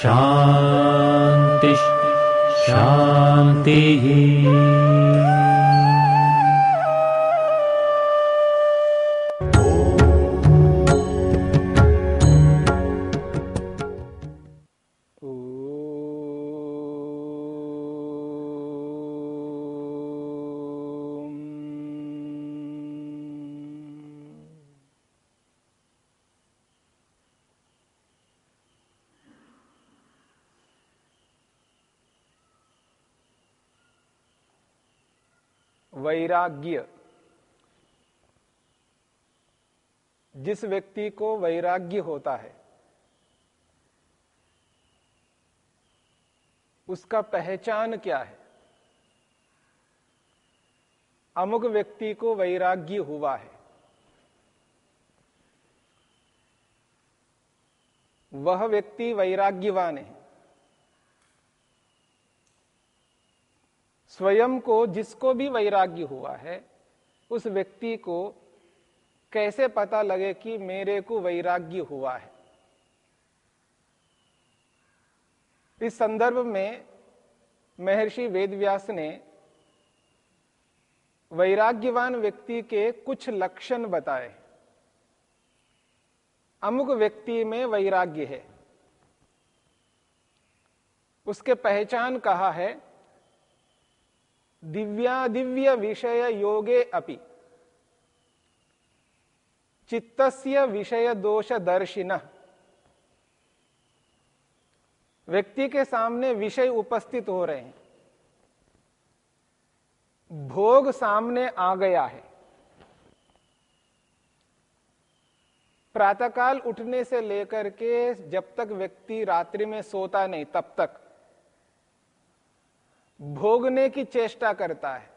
शान्तिः शान्तिः वैराग्य। जिस व्यक्ति को वैराग्य होता है, उसका पहचान क्या है? अमुक व्यक्ति को वैराग्य हुआ है। वह व्यक्ति वैराग्यवान है। स्वयं को जिसको भी वैराग्य हुआ है, उस व्यक्ति को कैसे पता लगे कि मेरे को वैराग्य हुआ है? इस संदर्भ में महर्षि वेदव्यास ने वैराग्यवान व्यक्ति के कुछ लक्षण बताए अमुक व्यक्ति में वैराग्य है। उसके पहचान कहा है? दिव्यादिव्य विषय योगे अपि। चित्तस्य विषय दोष दर्शिन। व्यक्ति के सामने विषय उपस्थित हो रहे हैं। भोग सामने आ गया है। प्रातःकाल उठने से लेकर के जब तक व्यक्ति रात्रि में सोता नहीं, तब तक। भोगने की चेष्टा करता है।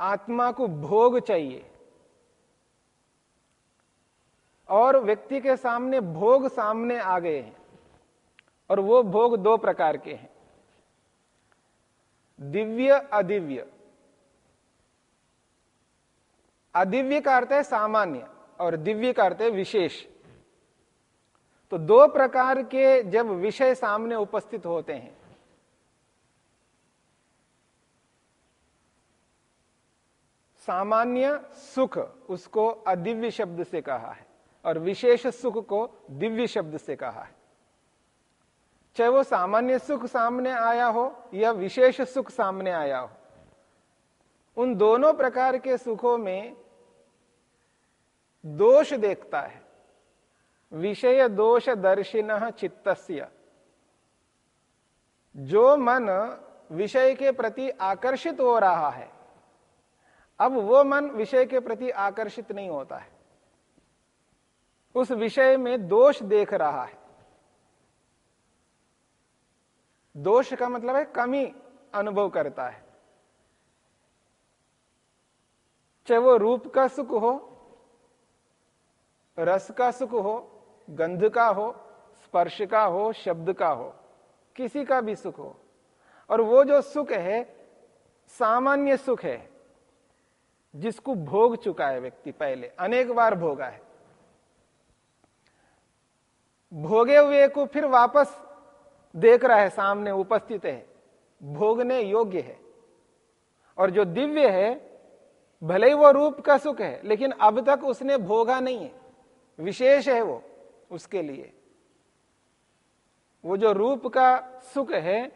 आत्मा को भोग चाहिए। और व्यक्ति के सामने भोग सामने आ गए हैं। और वो भोग दो प्रकार के हैं। दिव्य, अदिव्य। अदिव्य का अर्थ है सामान्य और दिव्य का अर्थ है विशेष। तो दो प्रकार के जब विषय सामने उपस्थित होते हैं। सामान्य सुख उसको अदिव्य शब्द से कहा है और विशेष सुख को दिव्य शब्द से कहा है। चाहे वो सामान्य सुख सामने आया हो या विशेष सुख सामने आया हो, उन दोनों प्रकार के सुखों में दोष देखता है। विषय दोष दर्शिन चित्तस्य। जो मन विषय के प्रति आकर्षित हो रहा है, अब वो मन विषय के प्रति आकर्षित नहीं होता है। उस विषय में दोष देख रहा है। दोष का मतलब है कमी अनुभव करता है। चाहे वो रूप का सुख हो, रस का सुख हो गंध का हो, स्पर्श का हो, शब्द का हो, किसी का भी सुख हो। और वो जो सुख है, सामान्य सुख है, जिसको भोग चुका है व्यक्ति पहले, अनेक बार भोगा है। भोगे हुए को फिर वापस देख रहा है, सामने उपस्थित है, भोगने योग्य है। और जो दिव्य है, भले ही वो रूप का सुख है, लेकिन अब तक उसने भोगा नहीं है, विशेष है वो। उसके लिए। वो जो रूप का सुख है,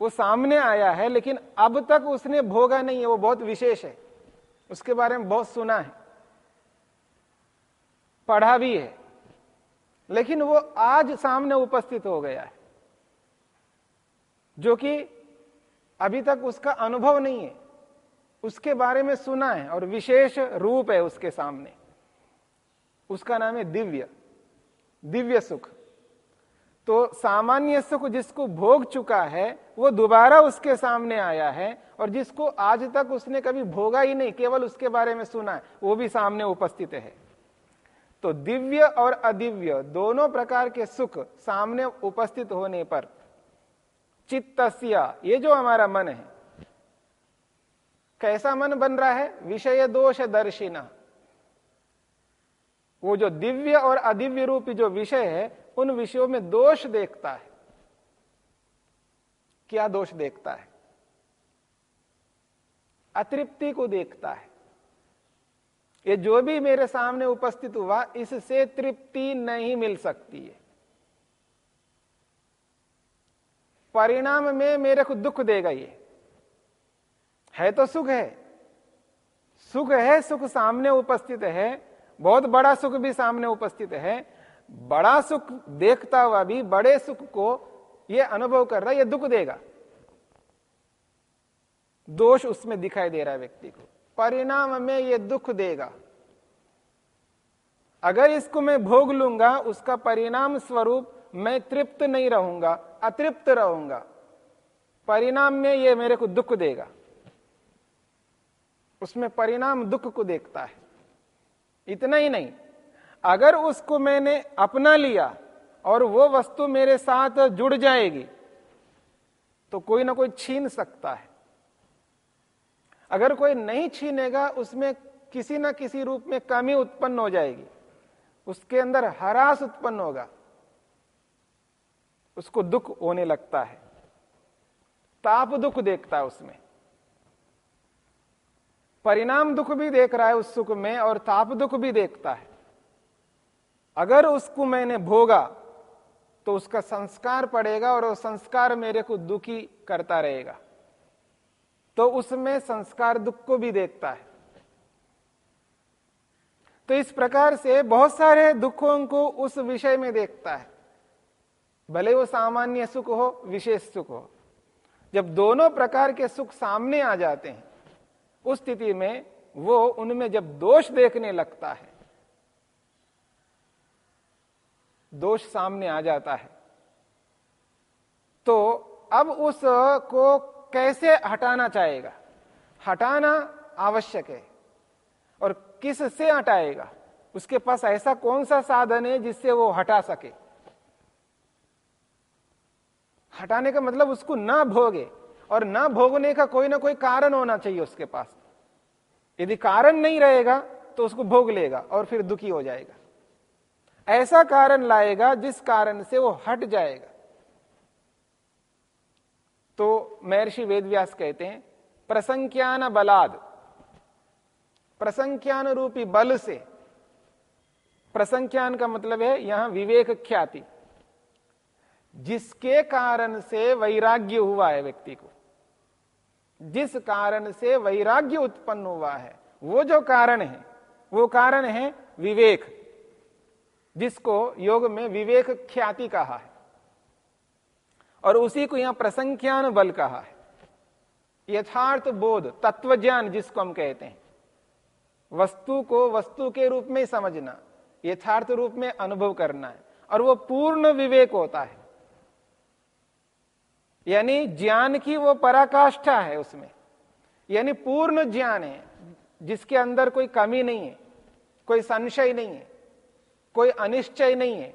वो सामने आया है, लेकिन अब तक उसने भोगा नहीं है, वो बहुत विशेष है। उसके बारे में बहुत सुना है। पढ़ा भी है। लेकिन वो आज सामने उपस्थित हो गया है। जो कि अभी तक उसका अनुभव नहीं है। उसके बारे में सुना है और विशेष रूप है उसके सामने। उसका नाम है दिव्य। दिव्य सुख। तो सामान्य सुख जिसको भोग चुका है, वो दोबारा उसके सामने आया है और जिसको आज तक उसने कभी भोगा ही नहीं, केवल उसके बारे में सुना है, वो भी सामने उपस्थित है। तो दिव्य और अदिव्य दोनों प्रकार के सुख सामने उपस्थित होने पर चित्तस्य, ये जो हमारा मन है, कैसा मन बन रहा है? विषय दोष दर्शिना। वो जो दिव्य और अदिव्य रूपी जो विषय है, उन विषयों में दोष देखता है। क्या दोष देखता है? अतृप्ति को देखता है। ये जो भी मेरे सामने उपस्थित हुआ, इससे तृप्ति नहीं मिल सकती है। परिणाम में मेरे को दुख देगा ये। है तो सुख है। सुख है, सुख सामने उपस्थित है बहुत बड़ा सुख भी सामने उपस्थित है। बड़ा सुख देखता हुआ भी, बड़े सुख को यह अनुभव कर रहा है यह दुख देगा। दोष उसमें दिखाई दे रहा है व्यक्ति को। परिणाम में यह दुख देगा। अगर इसको मैं भोग लूँगा, उसका परिणाम स्वरूप मैं तृप्त नहीं रहूँगा, अतृप्त रहूँगा। परिणाम में यह मेरे को दुख देगा। उसमें परिणाम दुख को देखता है। इतना ही नहीं। अगर उसको मैंने अपना लिया और वो वस्तु मेरे साथ जुड़ जाएगी तो कोई ना कोई छीन सकता है। अगर कोई नहीं छीनेगा, उसमें किसी ना किसी रूप में कमी उत्पन्न हो जाएगी। उसके अंदर हरास उत्पन्न होगा। उसको दुख होने लगता है। ताप दुख देखता है उसमें। परिणाम दुख भी देख रहा है उस सुख में और ताप दुख भी देखता है। अगर उसको मैंने भोगा तो उसका संस्कार पड़ेगा और वो संस्कार मेरे को दुखी करता रहेगा। तो उसमें संस्कार दुख को भी देखता है। तो इस प्रकार से बहुत सारे दुखों को उस विषय में देखता है। भले वो सामान्य सुख हो, विशेष सुख हो। जब दोनों प्रकार के सुख सामने आ जाते हैं उस स्थिति में वो उनमें जब दोष देखने लगता है, दोष सामने आ जाता है तो अब उस को कैसे हटाना चाहेगा? हटाना आवश्यक है। और किस से हटाएगा? उसके पास ऐसा कौन सा साधन है जिससे वो हटा सके? हटाने का मतलब उसको ना भोगे। और ना भोगने का कोई ना कोई कारण होना चाहिए उसके पास। यदि कारण नहीं रहेगा तो उसको भोग लेगा और फिर दुखी हो जाएगा। ऐसा कारण लाएगा जिस कारण से वो हट जाएगा। तो महर्षि वेदव्यास कहते हैं, प्रसंख्यान बलाद। प्रसंख्यान रूपी बल से। प्रसंख्यान का मतलब है यहाँ विवेक ख्याति। जिसके कारण से वैराग्य हुआ है व्यक्ति को। जिस कारण से वैराग्य उत्पन्न हुआ है, वो जो कारण है, वो कारण है विवेक, जिसको योग में विवेक ख्याति कहा है। और उसी को यहाँ प्रसंख्यान बल कहा है। यथार्थ बोध तत्व ज्ञान जिसको हम कहते हैं, वस्तु को वस्तु के रूप में समझना, यथार्थ रूप में अनुभव करना है, और वो पूर्ण विवेक होता है। यानी ज्ञान की वो पराकाष्ठा है उसमें। यानी पूर्ण ज्ञान है, जिसके अंदर कोई कमी नहीं है, कोई संशय नहीं है, कोई अनिश्चय नहीं है।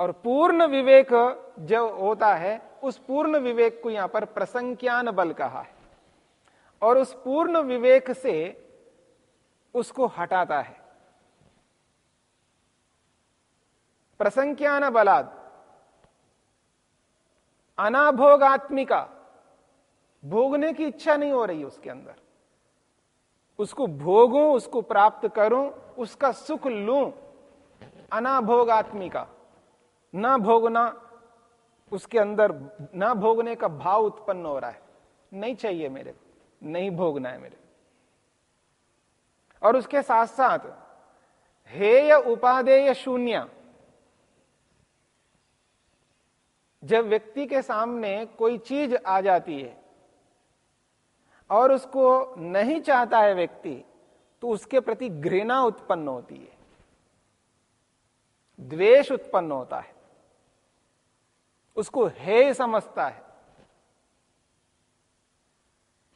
और पूर्ण विवेक जो होता है, उस पूर्ण विवेक को यहाँ पर प्रसंख्यान बल कहा है। और उस पूर्ण विवेक से उसको हटाता है। प्रसंख्यान बलाद अनाभोगात्मिका। भोगने की इच्छा नहीं हो रही उसके अंदर। उसको भोगूं, उसको प्राप्त करूँ, उसका सुख लूँ। अनाभोगात्मिका। न भोगना उसके अंदर, न भोगने का भाव उत्पन्न हो रहा है। नहीं चाहिए मेरे नहीं भोगना है मेरे और उसके साथ साथ हेय उपादेय शून्य। जब व्यक्ति के सामने कोई चीज़ आ जाती है और उसको नहीं चाहता है व्यक्ति तो उसके प्रति घृणा उत्पन्न होती है। द्वेष उत्पन्न होता है। उसको हे समझता है।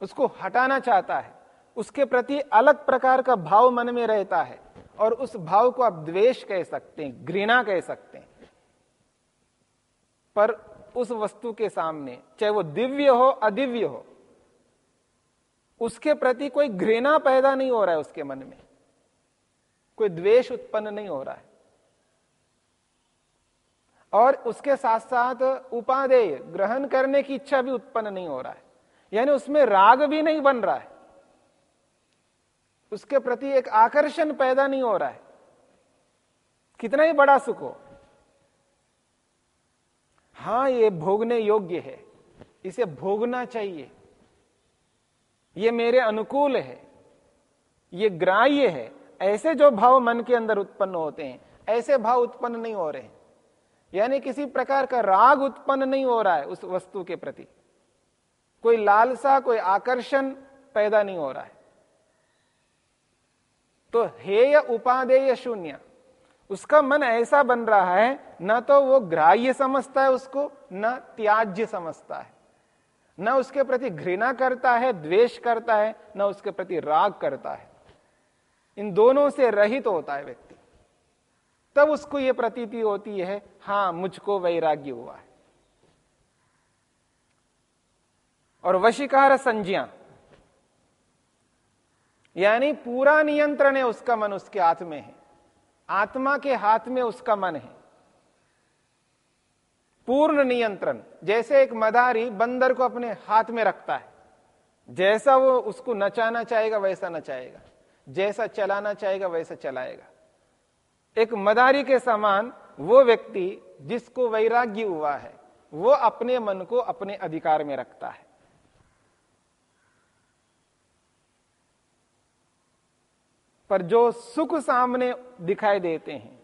उसको हटाना चाहता है। उसके प्रति अलग प्रकार का भाव मन में रहता है और उस भाव को आप द्वेष कह सकते हैं, घृणा कह सकते हैं। पर उस वस्तु के सामने, चाहे वो दिव्य हो, अदिव्य हो, उसके प्रति कोई घृणा पैदा नहीं हो रहा है उसके मन में। कोई द्वेष उत्पन्न नहीं हो रहा है। और उसके साथ साथ उपादेय ग्रहण करने की इच्छा भी उत्पन्न नहीं हो रहा है। यानी उसमें राग भी नहीं बन रहा है। उसके प्रति एक आकर्षण पैदा नहीं हो रहा है। कितना ही बड़ा सुख हो। हाँ, ये भोगने योग्य है। इसे भोगना चाहिए। ये मेरे अनुकूल है। ये ग्राह्य है। ऐसे जो भाव मन के अंदर उत्पन्न होते हैं, ऐसे भाव उत्पन्न नहीं हो रहे। हैं यानी किसी प्रकार का राग उत्पन्न नहीं हो रहा है उस वस्तु के प्रति। कोई लालसा, कोई आकर्षण पैदा नहीं हो रहा है। तो हेय उपादेय शून्य। उसका मन ऐसा बन रहा है, न तो वो ग्राह्य समझता है उसको, न त्याज्य समझता है। न उसके प्रति घृणा करता है, द्वेष करता है, न उसके प्रति राग करता है। इन दोनों से रहित तो होता है व्यक्ति। तब उसको यह प्रतीति होती है, हाँ, मुझको वैराग्य हुआ है। और वशिकार संज्ञा, यानी पूरा नियंत्रण है उसका मन उसके हाथ में है। आत्मा के हाथ में उसका मन है। पूर्ण नियंत्रण, जैसे एक मदारी बंदर को अपने हाथ में रखता है। जैसा वो उसको नचाना चाहेगा, वैसा नचाएगा। जैसा चलाना चाहेगा, वैसा चलाएगा। एक मदारी के समान वो व्यक्ति जिसको वैराग्य हुआ है, वो अपने मन को अपने अधिकार में रखता है। पर जो सुख सामने दिखाई देते हैं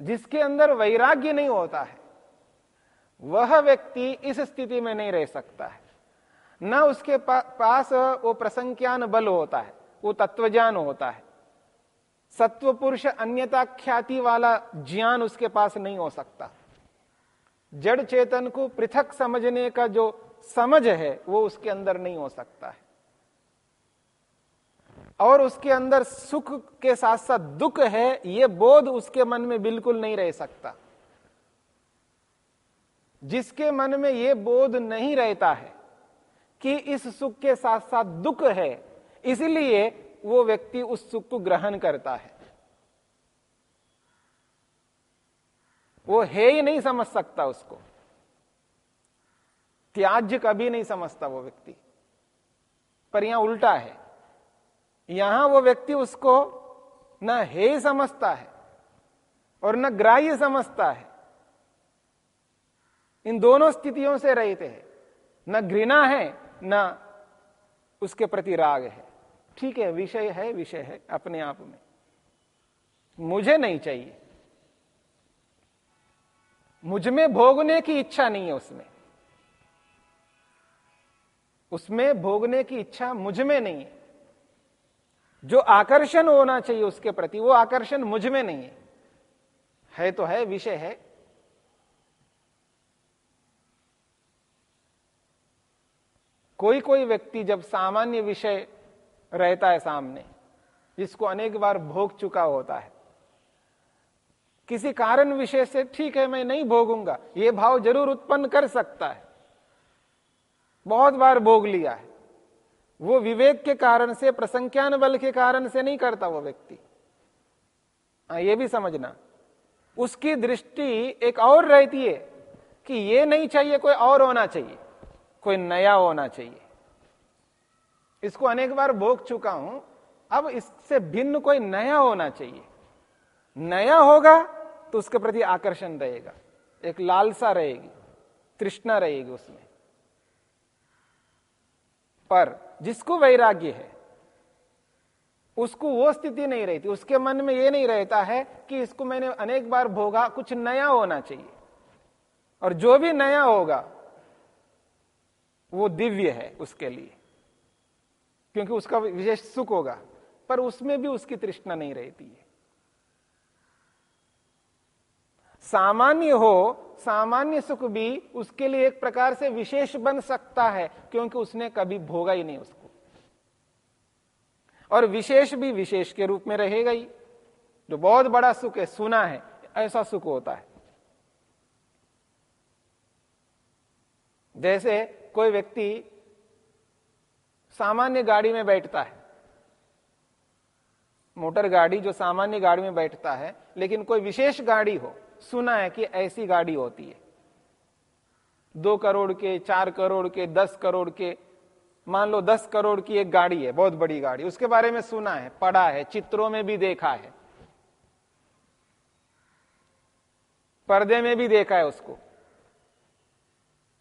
जिसके अंदर वैराग्य नहीं होता है वह व्यक्ति इस स्थिति में नहीं रह सकता है। न उसके पा, पास वो प्रसंख्यान बल होता है वो तत्वज्ञान होता है। सत्व पुरुष अन्यता ख्याति वाला ज्ञान उसके पास नहीं हो सकता। जड़ चेतन को पृथक समझने का जो समझ है वो उसके अंदर नहीं हो सकता है। और उसके अंदर सुख के साथ साथ दुख है यह बोध उसके मन में बिल्कुल नहीं रह सकता। जिसके मन में यह बोध नहीं रहता है कि इस सुख के साथ साथ दुख है, इसलिए वो व्यक्ति उस सुख को ग्रहण करता है। वो है ही नहीं समझ सकता उसको। त्याज्य कभी नहीं समझता वो व्यक्ति। पर यहाँ उल्टा है। यहाँ वो व्यक्ति उसको न हे समझता है और न ग्राह्य समझता है। इन दोनों स्थितियों से रहते हैं। न घृणा है, न उसके प्रति राग है। ठीक है, विषय है विषय है, अपने आप में। मुझे नहीं चाहिए। मुझमें भोगने की इच्छा नहीं है उसमें। उसमें भोगने की इच्छा मुझमें नहीं है। जो आकर्षण होना चाहिए उसके प्रति, वो आकर्षण मुझमें नहीं है। है तो है, विषय है। कोई कोई व्यक्ति जब सामान्य विषय रहता है सामने, जिसको अनेक बार भोग चुका होता है, किसी कारण विषय से, ठीक है, मैं नहीं भोगूँगा, ये भाव ज़रूर उत्पन्न कर सकता है। बहुत बार भोग लिया है। वो विवेक के कारण से प्रसंख्यान बल के कारण से नहीं करता वो व्यक्ति। हाँ ये भी समझना। उसकी दृष्टि एक और रहती है कि ये नहीं चाहिए, कोई और होना चाहिए, कोई नया होना चाहिए। इसको अनेक बार भोग चुका हूँ, अब इससे भिन्न कोई नया होना चाहिए। नया होगा तो उसके प्रति आकर्षण रहेगा, एक लालसा रहेगी, तृष्णा रहेगी उसमें। पर जिसको वैराग्य है, उसको वो स्थिति नहीं रहती। उसके मन में ये नहीं रहता है कि इसको मैंने अनेक बार भोगा, कुछ नया होना चाहिए। और जो भी नया होगा, वो दिव्य है उसके लिए, क्योंकि उसका विशेष सुख होगा, पर उसमें भी उसकी तृष्णा नहीं रहती है। सामान्य हो सामान्य सुख भी उसके लिए एक प्रकार से विशेष बन सकता है, क्योंकि उसने कभी भोगा ही नहीं उसको। और विशेष भी विशेष के रूप में रहेगा ही। जो बहुत बड़ा सुख है, सुना है, ऐसा सुख होता है। जैसे कोई व्यक्ति सामान्य गाड़ी में बैठता है, मोटर गाड़ी जो सामान्य गाड़ी में बैठता है, लेकिन कोई विशेष गाड़ी हो सुना है कि ऐसी गाड़ी होती है। दो करोड़ के चार करोड़ के दस करोड़ के मान लो दस करोड़ की एक गाड़ी है बहुत बड़ी गाड़ी उसके बारे में सुना है पढ़ा है चित्रों में भी देखा है। पर्दे में भी देखा है उसको।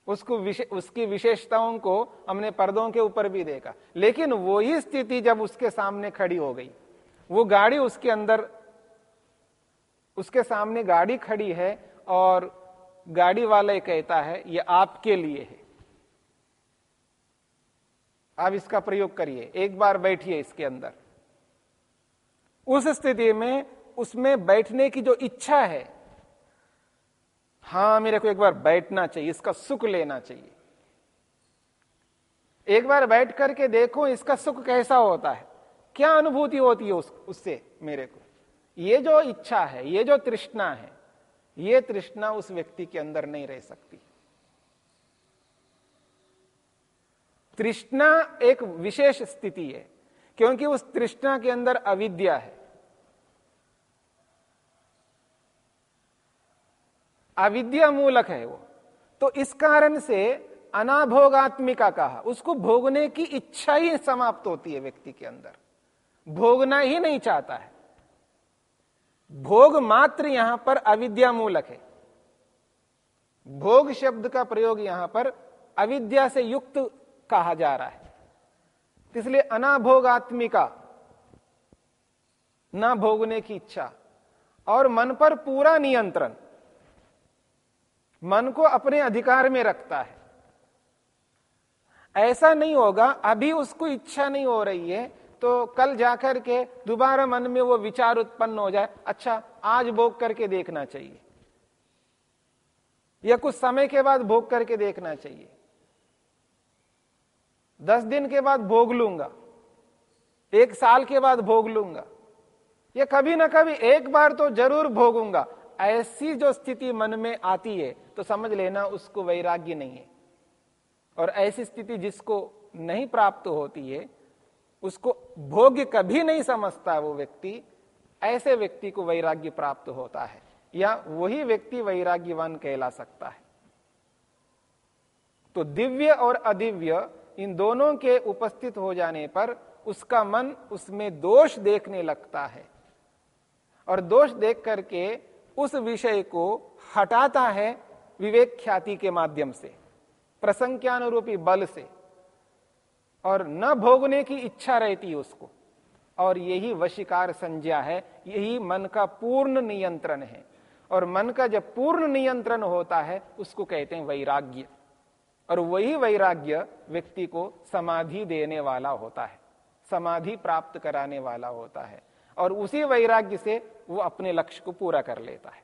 उसको विशे, उसकी विशेषताओं को हमने पर्दों के ऊपर भी देखा। लेकिन वही स्थिति जब उसके सामने खड़ी हो गई वो गाड़ी उसके अंदर उसके सामने गाड़ी खड़ी है और गाड़ी वाले कहता है ये आपके लिए है। आप इसका प्रयोग करिए एक बार बैठिए इसके अंदर। उस स्थिति में उसमें बैठने की जो इच्छा है हाँ मेरे को एक बार बैठना चाहिए इसका सुख लेना चाहिए। एक बार बैठ करके देखो इसका सुख कैसा होता है क्या अनुभूति होती है उस, उससे मेरे को। ये जो इच्छा है, ये जो तृष्णा है, ये तृष्णा उस व्यक्ति के अंदर नहीं रह सकती। तृष्णा एक विशेष स्थिति है, क्योंकि उस तृष्णा के अंदर अविद्या है। अविद्या मूलक है वो। तो इस कारण से अनाभोगात्मिका कहा, उसको भोगने की इच्छा ही समाप्त होती है व्यक्ति के अंदर। भोगना ही नहीं चाहता है। भोग मात्र यहाँ पर अविद्या मूलक है। भोग शब्द का प्रयोग यहाँ पर अविद्या से युक्त कहा जा रहा है। इसलिए अनाभोगात्मिका, न भोगने की इच्छा और मन पर पूरा नियंत्रण मन को अपने अधिकार में रखता है। ऐसा नहीं होगा, अभी उसको इच्छा नहीं हो रही है तो कल जाकर के दोबारा मन में वो विचार उत्पन्न हो जाए अच्छा आज भोग करके देखना चाहिए। या कुछ समय के बाद भोग करके देखना चाहिए। दस दिन के बाद भोग लूँगा, एक साल के बाद भोग लूँगा, या कभी ना कभी एक बार तो ज़रूर भोगूँगा। ऐसी जो स्थिति मन में आती है तो समझ लेना उसको वैराग्य नहीं है। और ऐसी स्थिति जिसको नहीं प्राप्त होती है उसको भोग्य कभी नहीं समझता वो व्यक्ति, ऐसे व्यक्ति को वैराग्य प्राप्त होता है, या वही व्यक्ति वैराग्यवान कहला सकता है। तो दिव्य और अदिव्य इन दोनों के उपस्थित हो जाने पर उसका मन उसमें दोष देखने लगता है और दोष देख करके उस विषय को हटाता है विवेक ख्याति के माध्यम से, प्रसंख्यानुरूपी बल से। और न भोगने की इच्छा रहती है उसको। और यही वशिकार संज्ञा है, यही मन का पूर्ण नियंत्रण है। और मन का जब पूर्ण नियंत्रण होता है, उसको कहते हैं वैराग्य। और वही वैराग्य व्यक्ति को समाधि देने वाला होता है, समाधि प्राप्त कराने वाला होता है। और उसी वैराग्य से वो अपने लक्ष्य को पूरा कर लेता है।